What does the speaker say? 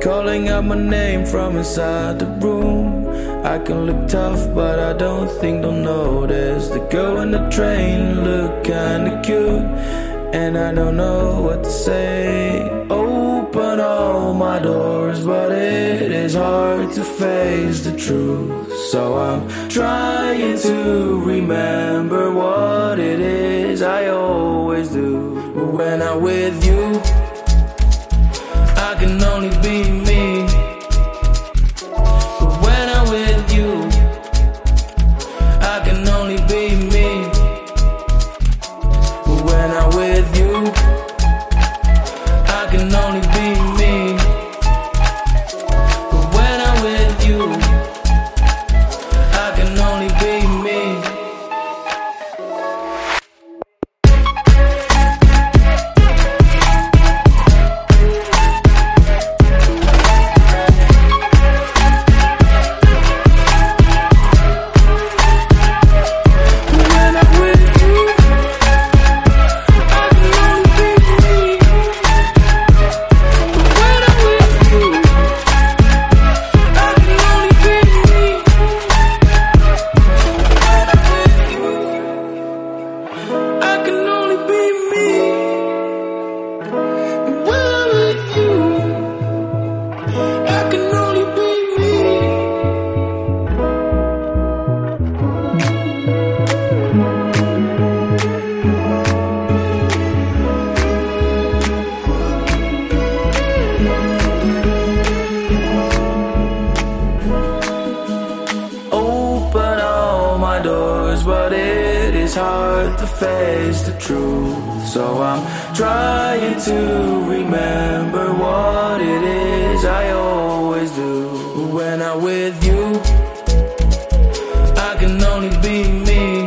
calling out my name from inside the room. I can look tough, but I don't think they'll notice. The girl in the train look kinda cute, and I don't know what to say. Open all my doors, but it is hard to face the truth. So I'm trying to remember what it is I always do. When I'm with you, I can only be me. Doors, but it is hard to face the truth. So I'm trying to remember what it is I always do. When I'm with you, I can only be me.